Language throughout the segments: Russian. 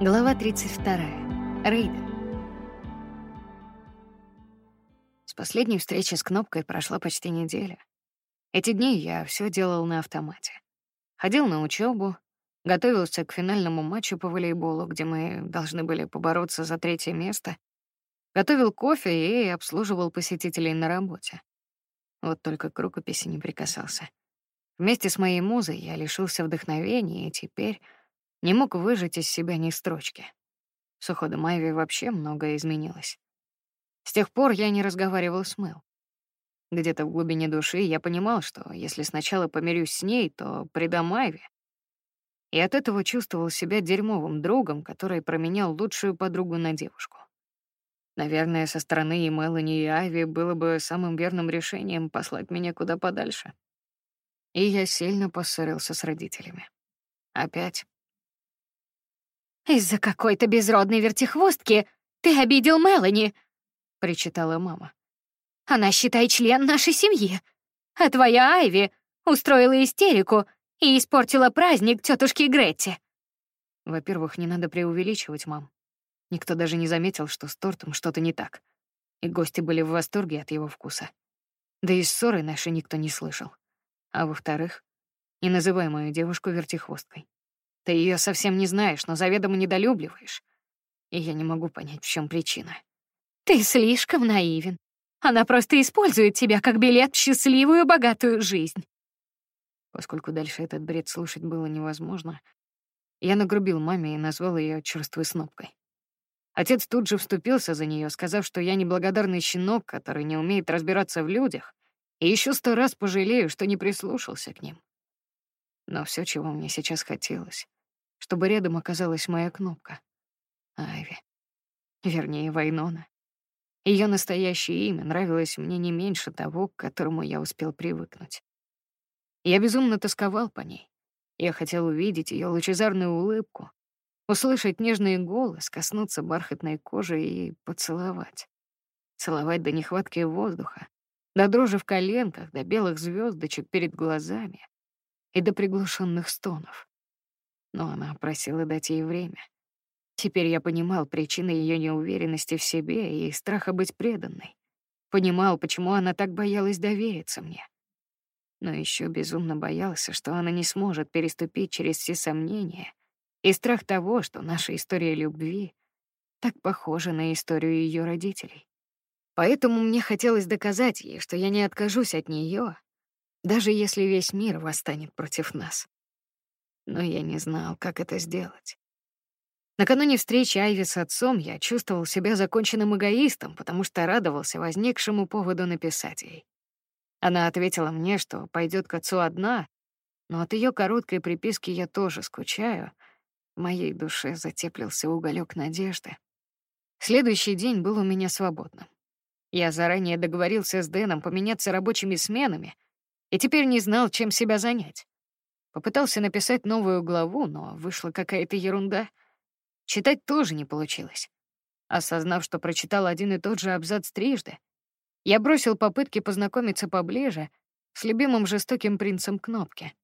Глава 32. Рейден. С последней встречи с Кнопкой прошла почти неделя. Эти дни я все делал на автомате. Ходил на учебу, готовился к финальному матчу по волейболу, где мы должны были побороться за третье место, готовил кофе и обслуживал посетителей на работе. Вот только к рукописи не прикасался. Вместе с моей музой я лишился вдохновения и теперь не мог выжать из себя ни строчки. С уходом Айви вообще многое изменилось. С тех пор я не разговаривал с Мэл. Где-то в глубине души я понимал, что если сначала помирюсь с ней, то предам Айви. И от этого чувствовал себя дерьмовым другом, который променял лучшую подругу на девушку. Наверное, со стороны и Мелани, и Айви было бы самым верным решением послать меня куда подальше. И я сильно поссорился с родителями. Опять. «Из-за какой-то безродной вертихвостки ты обидел Мелани», — причитала мама. «Она, считай, член нашей семьи. А твоя Айви устроила истерику и испортила праздник тетушки Гретти». Во-первых, не надо преувеличивать, мам. Никто даже не заметил, что с тортом что-то не так. И гости были в восторге от его вкуса. Да и ссоры нашей никто не слышал. А во-вторых, не называй мою девушку вертихвосткой. Ты ее совсем не знаешь, но заведомо недолюбливаешь. И я не могу понять, в чем причина. Ты слишком наивен. Она просто использует тебя как билет в счастливую, богатую жизнь. Поскольку дальше этот бред слушать было невозможно, я нагрубил маме и назвал ее черствой снопкой. Отец тут же вступился за нее, сказав, что я неблагодарный щенок, который не умеет разбираться в людях, и еще сто раз пожалею, что не прислушался к ним. Но все, чего мне сейчас хотелось, чтобы рядом оказалась моя кнопка. Айви. Вернее, Вайнона. Ее настоящее имя нравилось мне не меньше того, к которому я успел привыкнуть. Я безумно тосковал по ней. Я хотел увидеть ее лучезарную улыбку, услышать нежный голос, коснуться бархатной кожи и поцеловать. Целовать до нехватки воздуха, до дрожи в коленках, до белых звездочек перед глазами и до приглушенных стонов но она просила дать ей время. Теперь я понимал причины ее неуверенности в себе и страха быть преданной. Понимал, почему она так боялась довериться мне. Но еще безумно боялся, что она не сможет переступить через все сомнения и страх того, что наша история любви так похожа на историю ее родителей. Поэтому мне хотелось доказать ей, что я не откажусь от нее, даже если весь мир восстанет против нас но я не знал, как это сделать. Накануне встречи Айви с отцом я чувствовал себя законченным эгоистом, потому что радовался возникшему поводу написать ей. Она ответила мне, что пойдет к отцу одна, но от ее короткой приписки я тоже скучаю. В моей душе затеплился уголек надежды. Следующий день был у меня свободным. Я заранее договорился с Дэном поменяться рабочими сменами и теперь не знал, чем себя занять. Попытался написать новую главу, но вышла какая-то ерунда. Читать тоже не получилось. Осознав, что прочитал один и тот же абзац трижды, я бросил попытки познакомиться поближе с любимым жестоким принцем Кнопки.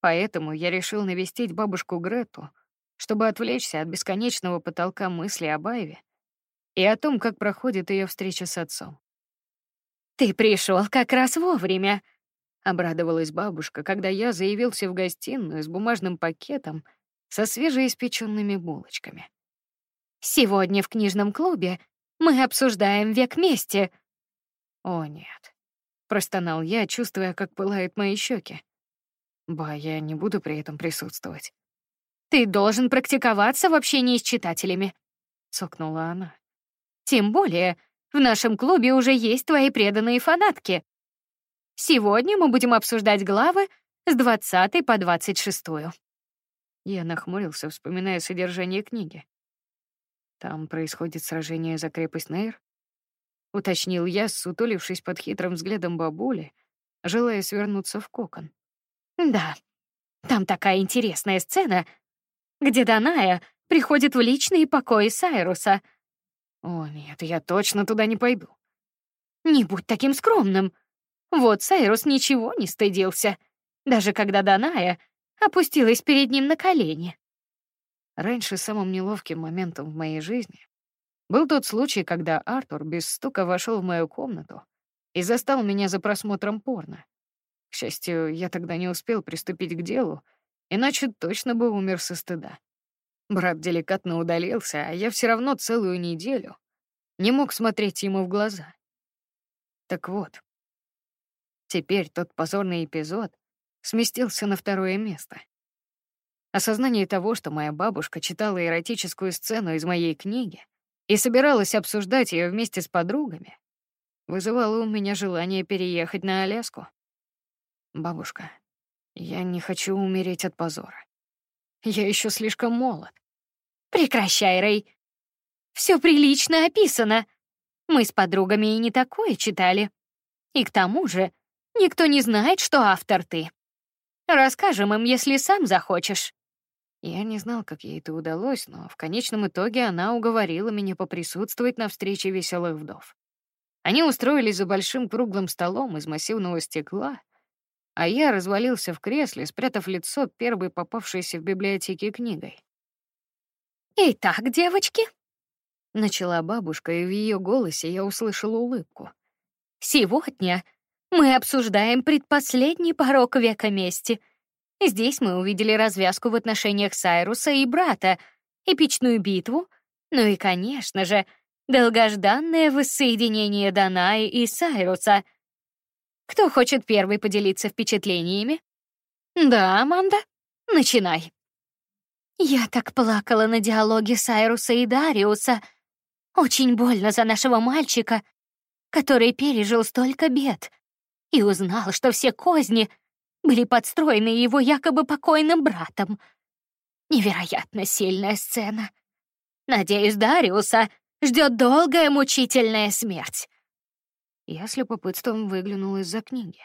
Поэтому я решил навестить бабушку Грету, чтобы отвлечься от бесконечного потолка мысли о Байве и о том, как проходит ее встреча с отцом. «Ты пришел как раз вовремя», Обрадовалась бабушка, когда я заявился в гостиную с бумажным пакетом со свежеиспеченными булочками. «Сегодня в книжном клубе мы обсуждаем век мести». «О, нет», — простонал я, чувствуя, как пылают мои щеки. «Ба, я не буду при этом присутствовать». «Ты должен практиковаться в общении с читателями», — цокнула она. «Тем более, в нашем клубе уже есть твои преданные фанатки. Сегодня мы будем обсуждать главы с 20 по 26. Я нахмурился, вспоминая содержание книги. Там происходит сражение за крепость Нейр? Уточнил я, сутулившись под хитрым взглядом бабули, желая свернуться в кокон. Да, там такая интересная сцена, где Даная приходит в личные покои Сайруса. О нет, я точно туда не пойду. Не будь таким скромным. Вот Сайрус ничего не стыдился, даже когда Даная опустилась перед ним на колени. Раньше самым неловким моментом в моей жизни был тот случай, когда Артур без стука вошел в мою комнату и застал меня за просмотром порно. К счастью, я тогда не успел приступить к делу, иначе точно бы умер со стыда. Брат деликатно удалился, а я все равно целую неделю не мог смотреть ему в глаза. Так вот, теперь тот позорный эпизод сместился на второе место. Осознание того, что моя бабушка читала эротическую сцену из моей книги и собиралась обсуждать ее вместе с подругами, вызывало у меня желание переехать на Аляску. Бабушка, я не хочу умереть от позора. Я еще слишком молод. Прекращай, Рэй. Все прилично описано. Мы с подругами и не такое читали. И к тому же никто не знает, что автор ты. Расскажем им, если сам захочешь. Я не знал, как ей это удалось, но в конечном итоге она уговорила меня поприсутствовать на встрече веселых вдов. Они устроились за большим круглым столом из массивного стекла, а я развалился в кресле, спрятав лицо первой попавшейся в библиотеке книгой. «Итак, девочки», — начала бабушка, и в ее голосе я услышал улыбку. «Сегодня мы обсуждаем предпоследний порог века мести. Здесь мы увидели развязку в отношениях Сайруса и брата, эпичную битву, ну и, конечно же, долгожданное воссоединение Данаи и Сайруса. Кто хочет первый поделиться впечатлениями? Да, Аманда, начинай. Я так плакала на диалоге Сайруса и Дариуса. Очень больно за нашего мальчика, который пережил столько бед и узнал, что все козни были подстроены его якобы покойным братом. Невероятно сильная сцена. Надеюсь, Дариуса ждет долгая мучительная смерть. Я с любопытством выглянула из-за книги.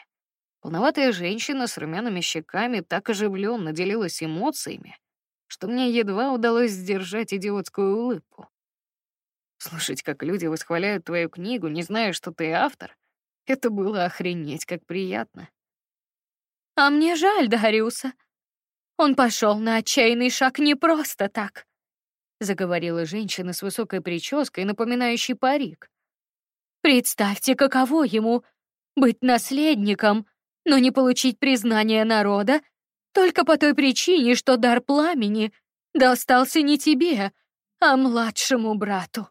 Полноватая женщина с румяными щеками так оживленно делилась эмоциями, что мне едва удалось сдержать идиотскую улыбку. Слушать, как люди восхваляют твою книгу, не зная, что ты автор, это было охренеть как приятно. А мне жаль Дариуса. Он пошел на отчаянный шаг не просто так, заговорила женщина с высокой прической, напоминающей парик. Представьте, каково ему быть наследником, но не получить признания народа только по той причине, что дар пламени достался не тебе, а младшему брату.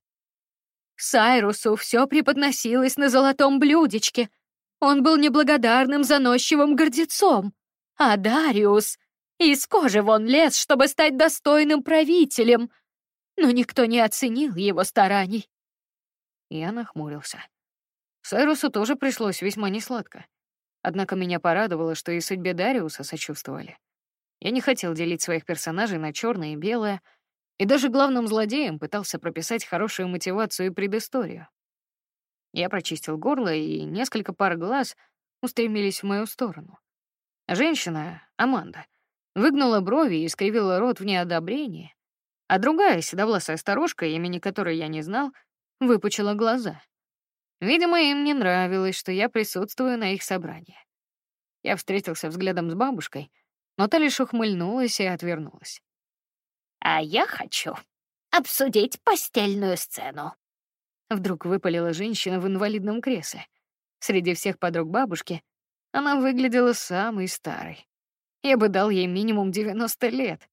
Сайрусу все преподносилось на золотом блюдечке. Он был неблагодарным, заносчивым гордецом. А Дариус из кожи вон лез, чтобы стать достойным правителем. Но никто не оценил его стараний. Я нахмурился. Сайрусу тоже пришлось весьма несладко. Однако меня порадовало, что и судьбе Дариуса сочувствовали. Я не хотел делить своих персонажей на черное и белое, и даже главным злодеям пытался прописать хорошую мотивацию и предысторию. Я прочистил горло, и несколько пар глаз устремились в мою сторону. Женщина, Аманда, выгнула брови и скривила рот в неодобрении, а другая, седовласая старушка, имени которой я не знал, выпучила глаза — Видимо, им не нравилось, что я присутствую на их собрании. Я встретился взглядом с бабушкой, но та лишь ухмыльнулась и отвернулась. «А я хочу обсудить постельную сцену». Вдруг выпалила женщина в инвалидном кресле. Среди всех подруг бабушки она выглядела самой старой. Я бы дал ей минимум 90 лет.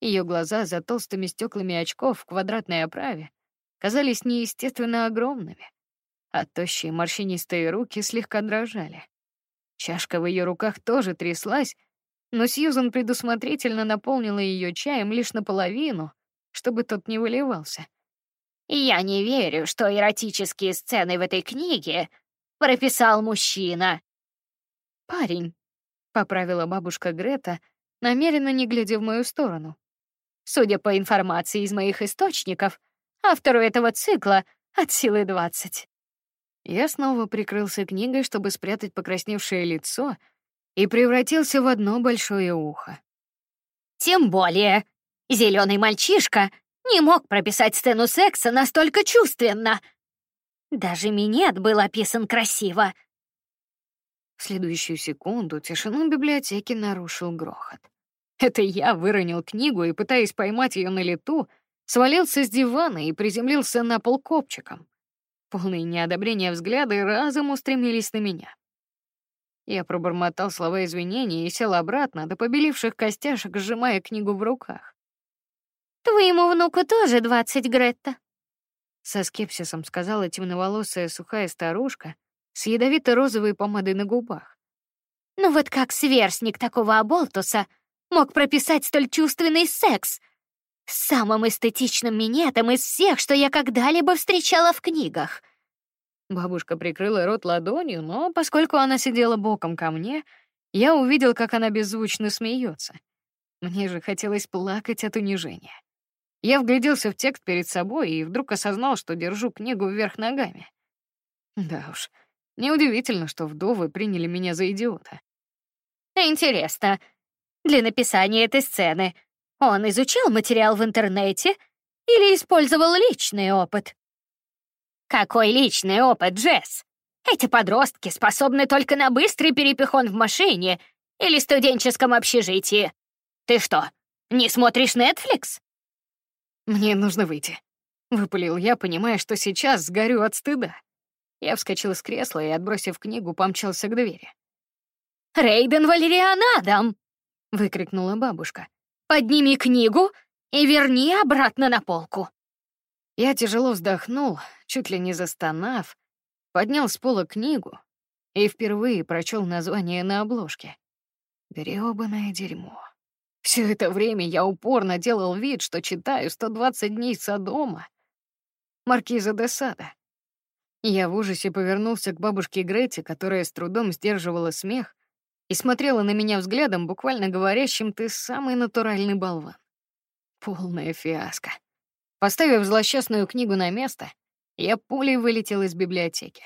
Ее глаза за толстыми стеклами очков в квадратной оправе казались неестественно огромными а тощие морщинистые руки слегка дрожали. Чашка в ее руках тоже тряслась, но Сьюзан предусмотрительно наполнила ее чаем лишь наполовину, чтобы тот не выливался. «Я не верю, что эротические сцены в этой книге прописал мужчина». «Парень», — поправила бабушка Грета, намеренно не глядя в мою сторону. «Судя по информации из моих источников, автору этого цикла от силы двадцать». Я снова прикрылся книгой, чтобы спрятать покрасневшее лицо, и превратился в одно большое ухо. Тем более, зеленый мальчишка не мог прописать сцену секса настолько чувственно. Даже минет был описан красиво. В следующую секунду тишину библиотеки нарушил грохот. Это я выронил книгу и, пытаясь поймать ее на лету, свалился с дивана и приземлился на пол копчиком. Полные неодобрения взгляды разом устремились на меня. Я пробормотал слова извинения и сел обратно, до побеливших костяшек, сжимая книгу в руках. «Твоему внуку тоже двадцать, Гретта», — со скепсисом сказала темноволосая сухая старушка с ядовито-розовой помадой на губах. «Ну вот как сверстник такого оболтуса мог прописать столь чувственный секс самым эстетичным минетом из всех, что я когда-либо встречала в книгах. Бабушка прикрыла рот ладонью, но поскольку она сидела боком ко мне, я увидел, как она беззвучно смеется. Мне же хотелось плакать от унижения. Я вгляделся в текст перед собой и вдруг осознал, что держу книгу вверх ногами. Да уж, неудивительно, что вдовы приняли меня за идиота. Интересно, для написания этой сцены он изучил материал в интернете или использовал личный опыт? Какой личный опыт, Джесс? Эти подростки способны только на быстрый перепихон в машине или студенческом общежитии. Ты что, не смотришь Netflix? Мне нужно выйти. Выпалил я, понимая, что сейчас сгорю от стыда. Я вскочил с кресла и, отбросив книгу, помчался к двери. «Рейден Валериан Адам!» — выкрикнула бабушка. Подними книгу и верни обратно на полку. Я тяжело вздохнул, чуть ли не застонав, поднял с пола книгу и впервые прочел название на обложке. Грёбаное дерьмо. Все это время я упорно делал вид, что читаю «120 дней Содома» Маркиза де Сада. Я в ужасе повернулся к бабушке Грете, которая с трудом сдерживала смех, и смотрела на меня взглядом, буквально говорящим «ты самый натуральный болван». Полная фиаско. Поставив злосчастную книгу на место, я пулей вылетел из библиотеки.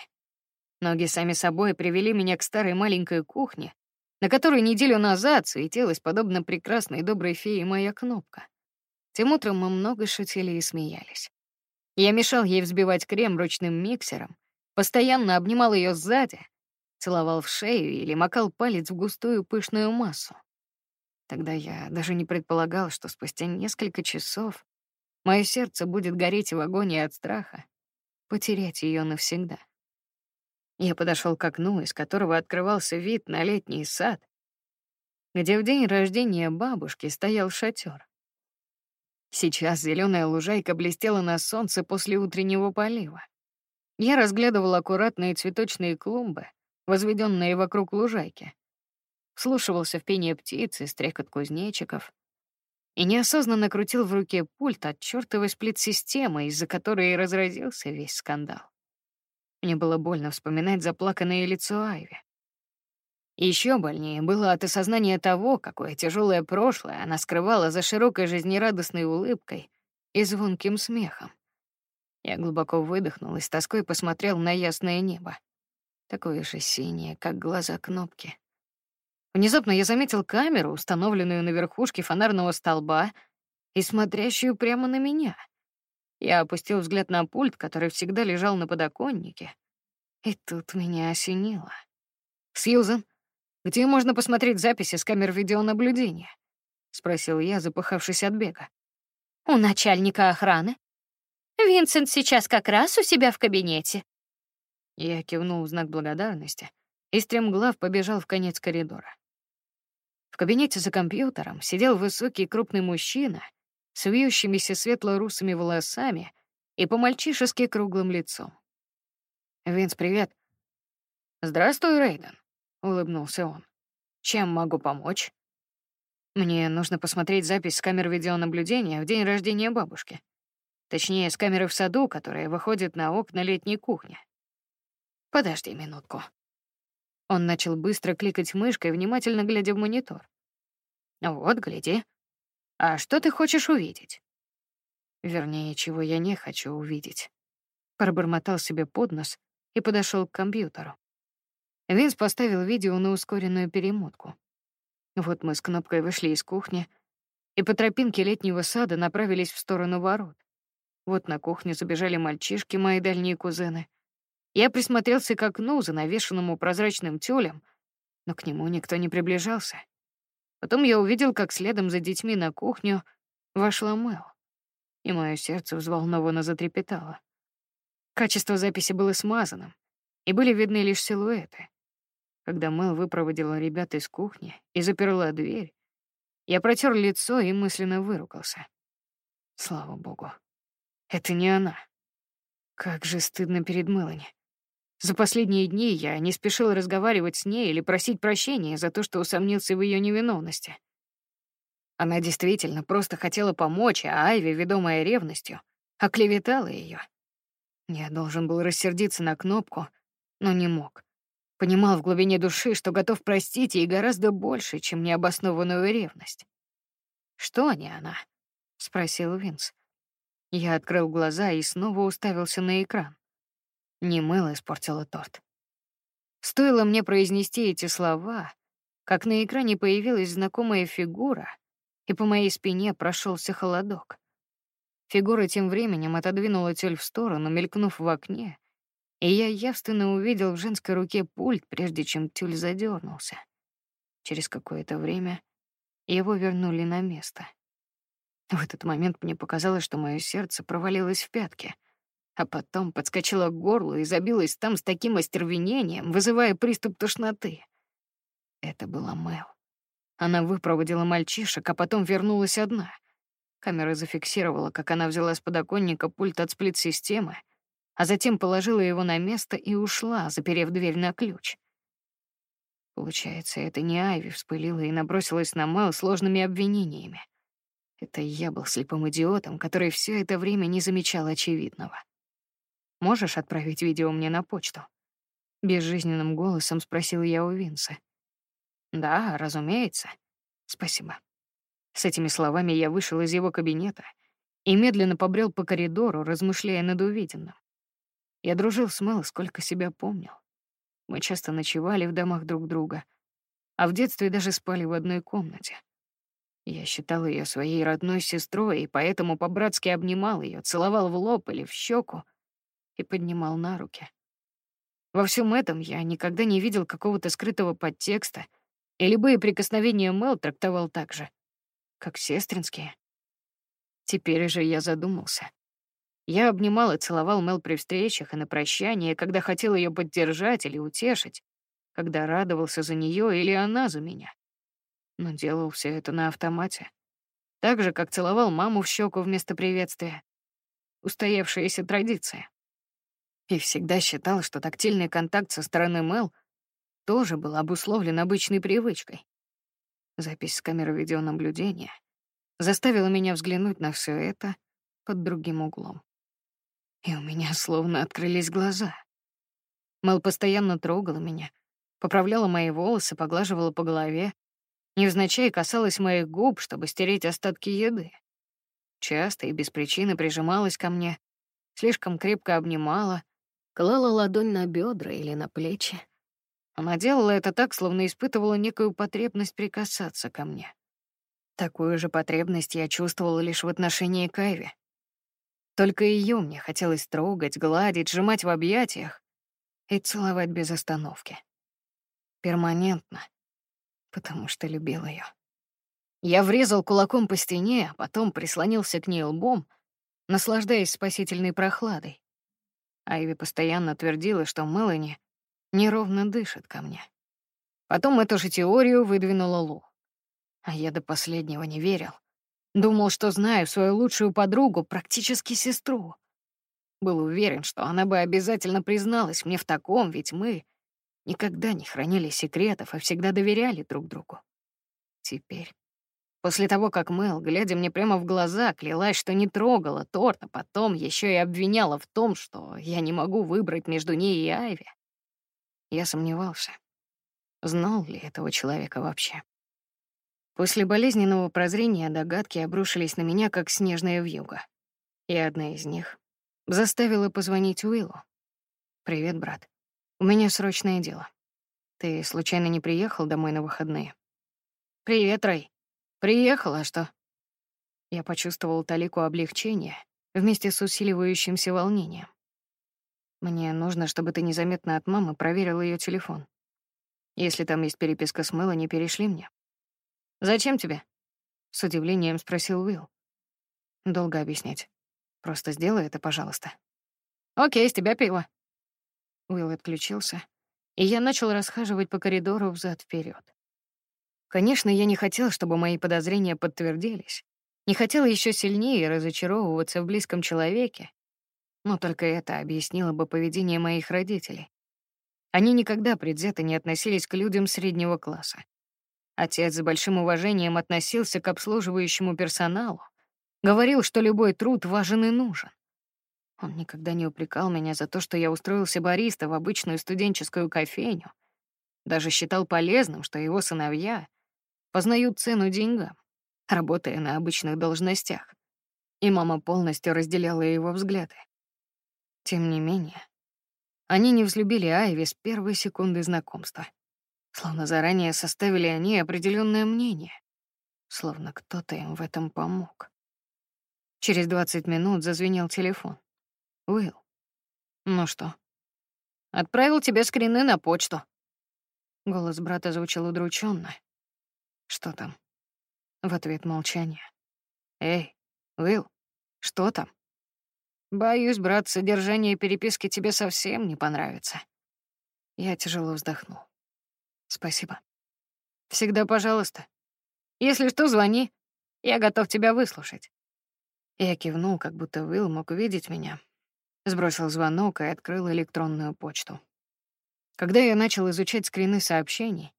Ноги сами собой привели меня к старой маленькой кухне, на которой неделю назад светилась, подобно прекрасной доброй фее, моя кнопка. Тем утром мы много шутили и смеялись. Я мешал ей взбивать крем ручным миксером, постоянно обнимал ее сзади, целовал в шею или макал палец в густую пышную массу. Тогда я даже не предполагал, что спустя несколько часов мое сердце будет гореть в агонии от страха, потерять ее навсегда. Я подошел к окну, из которого открывался вид на летний сад, где в день рождения бабушки стоял шатер. Сейчас зеленая лужайка блестела на солнце после утреннего полива. Я разглядывал аккуратные цветочные клумбы, возведенные вокруг лужайки. Слушивался в пение птиц и стрекот кузнечиков и неосознанно крутил в руке пульт от чертовой сплит-системы, из-за которой и разразился весь скандал. Мне было больно вспоминать заплаканное лицо Айви. Еще больнее было от осознания того, какое тяжелое прошлое она скрывала за широкой жизнерадостной улыбкой и звонким смехом. Я глубоко выдохнул и с тоской посмотрел на ясное небо такое же синее, как глаза кнопки. Внезапно я заметил камеру, установленную на верхушке фонарного столба и смотрящую прямо на меня. Я опустил взгляд на пульт, который всегда лежал на подоконнике, и тут меня осенило. «Сьюзен, где можно посмотреть записи с камер видеонаблюдения?» — спросил я, запыхавшись от бега. «У начальника охраны. Винсент сейчас как раз у себя в кабинете. Я кивнул в знак благодарности и стремглав побежал в конец коридора. В кабинете за компьютером сидел высокий крупный мужчина с вьющимися светло-русыми волосами и по-мальчишески круглым лицом. «Винс, привет». «Здравствуй, Рейден», — улыбнулся он. «Чем могу помочь?» «Мне нужно посмотреть запись с камер видеонаблюдения в день рождения бабушки. Точнее, с камеры в саду, которая выходит на окна летней кухни. Подожди минутку. Он начал быстро кликать мышкой, внимательно глядя в монитор. Вот, гляди. А что ты хочешь увидеть? Вернее, чего я не хочу увидеть. Пробормотал себе под нос и подошел к компьютеру. Винс поставил видео на ускоренную перемотку. Вот мы с кнопкой вышли из кухни и по тропинке летнего сада направились в сторону ворот. Вот на кухню забежали мальчишки, мои дальние кузены — я присмотрелся к окну, занавешенному прозрачным тюлем, но к нему никто не приближался. Потом я увидел, как следом за детьми на кухню вошла Мэл, и мое сердце взволнованно затрепетало. Качество записи было смазанным, и были видны лишь силуэты. Когда Мэл выпроводила ребят из кухни и заперла дверь, я протер лицо и мысленно выругался. Слава богу. Это не она. Как же стыдно перед Мелани. За последние дни я не спешил разговаривать с ней или просить прощения за то, что усомнился в ее невиновности. Она действительно просто хотела помочь, а Айви, ведомая ревностью, оклеветала ее. Я должен был рассердиться на кнопку, но не мог. Понимал в глубине души, что готов простить ей гораздо больше, чем необоснованную ревность. «Что не она?» — спросил Винс. Я открыл глаза и снова уставился на экран. Не мыло испортило торт. Стоило мне произнести эти слова, как на экране появилась знакомая фигура, и по моей спине прошелся холодок. Фигура тем временем отодвинула тюль в сторону, мелькнув в окне, и я явственно увидел в женской руке пульт, прежде чем тюль задернулся. Через какое-то время его вернули на место. В этот момент мне показалось, что мое сердце провалилось в пятки — а потом подскочила к горлу и забилась там с таким остервенением, вызывая приступ тошноты. Это была Мэл. Она выпроводила мальчишек, а потом вернулась одна. Камера зафиксировала, как она взяла с подоконника пульт от сплит-системы, а затем положила его на место и ушла, заперев дверь на ключ. Получается, это не Айви вспылила и набросилась на Мэл сложными обвинениями. Это я был слепым идиотом, который все это время не замечал очевидного. Можешь отправить видео мне на почту?» Безжизненным голосом спросил я у Винса. «Да, разумеется. Спасибо». С этими словами я вышел из его кабинета и медленно побрел по коридору, размышляя над увиденным. Я дружил с Мэл, сколько себя помнил. Мы часто ночевали в домах друг друга, а в детстве даже спали в одной комнате. Я считал ее своей родной сестрой, и поэтому по-братски обнимал ее, целовал в лоб или в щеку, и поднимал на руки. Во всем этом я никогда не видел какого-то скрытого подтекста, и любые прикосновения Мел трактовал так же, как сестринские. Теперь же я задумался. Я обнимал и целовал Мел при встречах и на прощание, когда хотел ее поддержать или утешить, когда радовался за нее или она за меня. Но делал все это на автомате. Так же, как целовал маму в щеку вместо приветствия. Устоявшаяся традиция. И всегда считал, что тактильный контакт со стороны Мел тоже был обусловлен обычной привычкой. Запись с камеры видеонаблюдения заставила меня взглянуть на все это под другим углом. И у меня словно открылись глаза. Мел постоянно трогала меня, поправляла мои волосы, поглаживала по голове, невзначай касалась моих губ, чтобы стереть остатки еды. Часто и без причины прижималась ко мне, слишком крепко обнимала, клала ладонь на бедра или на плечи. Она делала это так, словно испытывала некую потребность прикасаться ко мне. Такую же потребность я чувствовала лишь в отношении Кайви. Только ее мне хотелось трогать, гладить, сжимать в объятиях и целовать без остановки. Перманентно, потому что любил ее. Я врезал кулаком по стене, а потом прислонился к ней лбом, наслаждаясь спасительной прохладой. Айви постоянно твердила, что Мелани неровно дышит ко мне. Потом эту же теорию выдвинула Лу. А я до последнего не верил. Думал, что знаю свою лучшую подругу, практически сестру. Был уверен, что она бы обязательно призналась мне в таком, ведь мы никогда не хранили секретов и всегда доверяли друг другу. Теперь После того, как Мэл, глядя мне прямо в глаза, клялась, что не трогала торт, а потом еще и обвиняла в том, что я не могу выбрать между ней и Айви. Я сомневался, знал ли этого человека вообще. После болезненного прозрения догадки обрушились на меня, как снежная вьюга. И одна из них заставила позвонить Уиллу. «Привет, брат. У меня срочное дело. Ты случайно не приехал домой на выходные?» «Привет, Рэй. Приехала, а что? Я почувствовал талику облегчения вместе с усиливающимся волнением. Мне нужно, чтобы ты незаметно от мамы проверил ее телефон. Если там есть переписка с Мелани, перешли мне. «Зачем тебе?» — с удивлением спросил Уилл. «Долго объяснять. Просто сделай это, пожалуйста». «Окей, с тебя пиво». Уилл отключился, и я начал расхаживать по коридору взад вперед. Конечно, я не хотел, чтобы мои подозрения подтвердились. Не хотел еще сильнее разочаровываться в близком человеке, но только это объяснило бы поведение моих родителей. Они никогда предвзято не относились к людям среднего класса. Отец с большим уважением относился к обслуживающему персоналу, говорил, что любой труд важен и нужен. Он никогда не упрекал меня за то, что я устроился бариста в обычную студенческую кофейню. Даже считал полезным, что его сыновья познают цену деньгам, работая на обычных должностях. И мама полностью разделяла его взгляды. Тем не менее, они не взлюбили Айви с первой секунды знакомства. Словно заранее составили они определенное мнение. Словно кто-то им в этом помог. Через 20 минут зазвенел телефон. Уилл. Ну что? Отправил тебе скрины на почту. Голос брата звучал удрученно. Что там? В ответ молчание. Эй, Уилл, что там? Боюсь, брат, содержание переписки тебе совсем не понравится. Я тяжело вздохнул. Спасибо. Всегда пожалуйста. Если что, звони. Я готов тебя выслушать. Я кивнул, как будто Уилл мог увидеть меня. Сбросил звонок и открыл электронную почту. Когда я начал изучать скрины сообщений,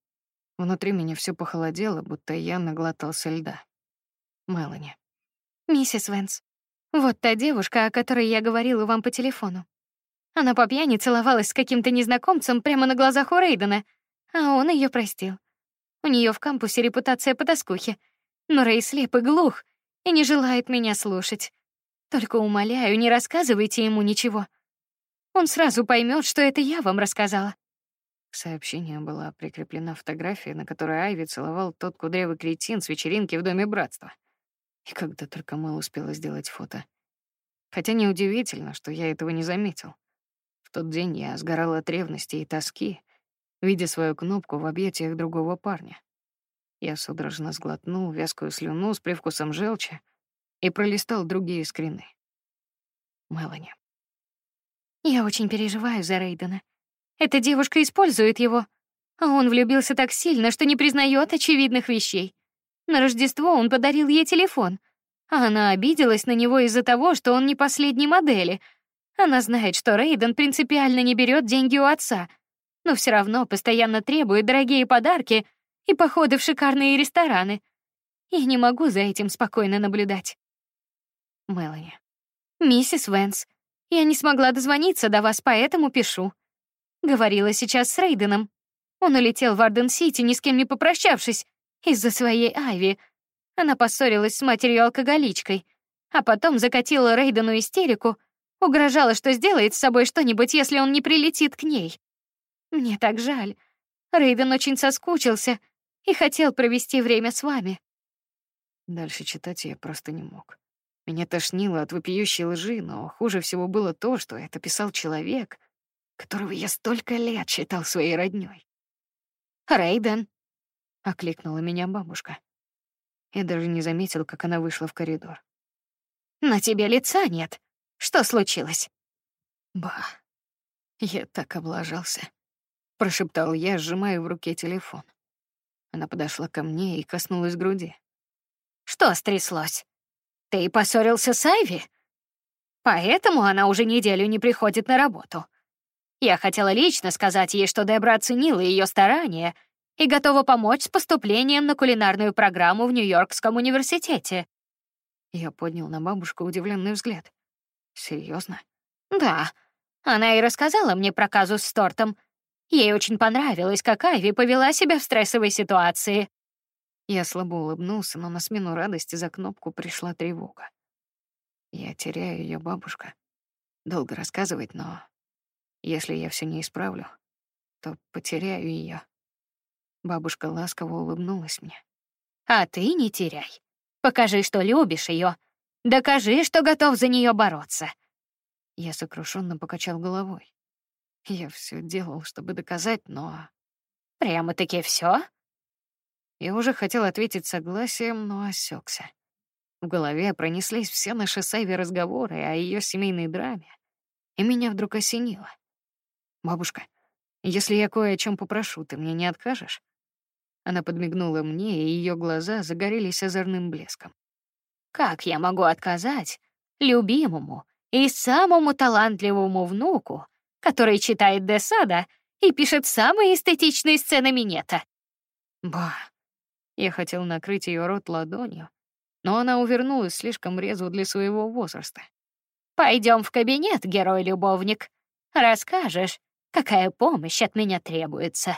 внутри меня все похолодело, будто я наглотался льда. Мелани. «Миссис Венс, вот та девушка, о которой я говорила вам по телефону. Она по пьяни целовалась с каким-то незнакомцем прямо на глазах у Рейдена, а он ее простил. У нее в кампусе репутация потаскухи, но Рей слеп и глух и не желает меня слушать. Только умоляю, не рассказывайте ему ничего. Он сразу поймет, что это я вам рассказала. К сообщению была прикреплена фотография, на которой Айви целовал тот кудрявый кретин с вечеринки в Доме Братства. И когда только Мэл успела сделать фото. Хотя неудивительно, что я этого не заметил. В тот день я сгорал от ревности и тоски, видя свою кнопку в объятиях другого парня. Я судорожно сглотнул вязкую слюну с привкусом желчи и пролистал другие скрины. Мелани. Я очень переживаю за Рейдена. Эта девушка использует его, а он влюбился так сильно, что не признает очевидных вещей. На Рождество он подарил ей телефон, а она обиделась на него из-за того, что он не последней модели. Она знает, что Рейден принципиально не берет деньги у отца, но все равно постоянно требует дорогие подарки и походы в шикарные рестораны. Я не могу за этим спокойно наблюдать. Мелани. Миссис Венс, я не смогла дозвониться до вас, поэтому пишу. Говорила сейчас с Рейденом. Он улетел в Арден-Сити, ни с кем не попрощавшись, из-за своей Айви. Она поссорилась с матерью-алкоголичкой, а потом закатила Рейдену истерику, угрожала, что сделает с собой что-нибудь, если он не прилетит к ней. Мне так жаль. Рейден очень соскучился и хотел провести время с вами. Дальше читать я просто не мог. Меня тошнило от вопиющей лжи, но хуже всего было то, что это писал человек, которого я столько лет считал своей роднёй. «Рейден», — окликнула меня бабушка. Я даже не заметил, как она вышла в коридор. «На тебе лица нет. Что случилось?» «Ба, я так облажался», — прошептал я, сжимая в руке телефон. Она подошла ко мне и коснулась груди. «Что стряслось? Ты поссорился с Айви? Поэтому она уже неделю не приходит на работу. Я хотела лично сказать ей, что Дебра оценила ее старания и готова помочь с поступлением на кулинарную программу в Нью-Йоркском университете. Я поднял на бабушку удивленный взгляд. Серьезно? Да. Она и рассказала мне про казус с тортом. Ей очень понравилось, как Айви повела себя в стрессовой ситуации. Я слабо улыбнулся, но на смену радости за кнопку пришла тревога. Я теряю ее бабушка. Долго рассказывать, но если я все не исправлю, то потеряю ее. Бабушка ласково улыбнулась мне. А ты не теряй. Покажи, что любишь ее. Докажи, что готов за нее бороться. Я сокрушенно покачал головой. Я все делал, чтобы доказать, но... Прямо-таки все? Я уже хотел ответить согласием, но осекся. В голове пронеслись все наши с Айви разговоры о ее семейной драме, и меня вдруг осенило. «Бабушка, если я кое о чем попрошу, ты мне не откажешь?» Она подмигнула мне, и ее глаза загорелись озорным блеском. «Как я могу отказать любимому и самому талантливому внуку, который читает Десада и пишет самые эстетичные сцены минета?» Ба! Я хотел накрыть ее рот ладонью, но она увернулась слишком резво для своего возраста. Пойдем в кабинет, герой-любовник. Расскажешь, какая помощь от меня требуется.